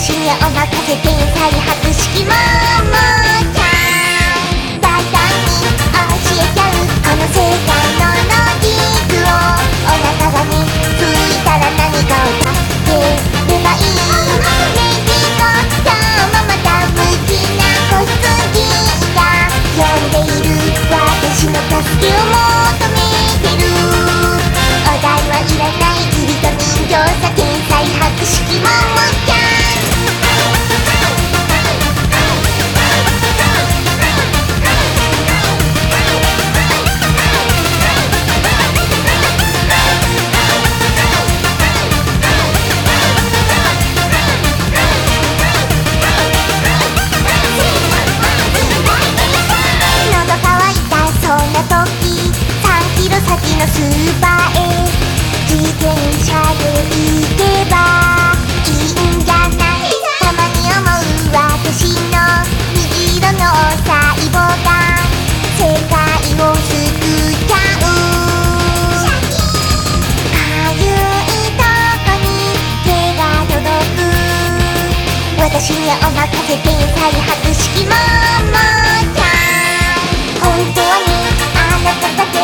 私にお任せ天才博識ももちゃん大胆に教えちゃうこの世界のロジックをお腹がについたら何かを助ければいいネジコ今日もまた無気な子羊が呼んでいる私の助けを求めてるお題はいらないキリと人形さ天才博識も。私にはお任せ天才博識ももちゃん本当にあなただけ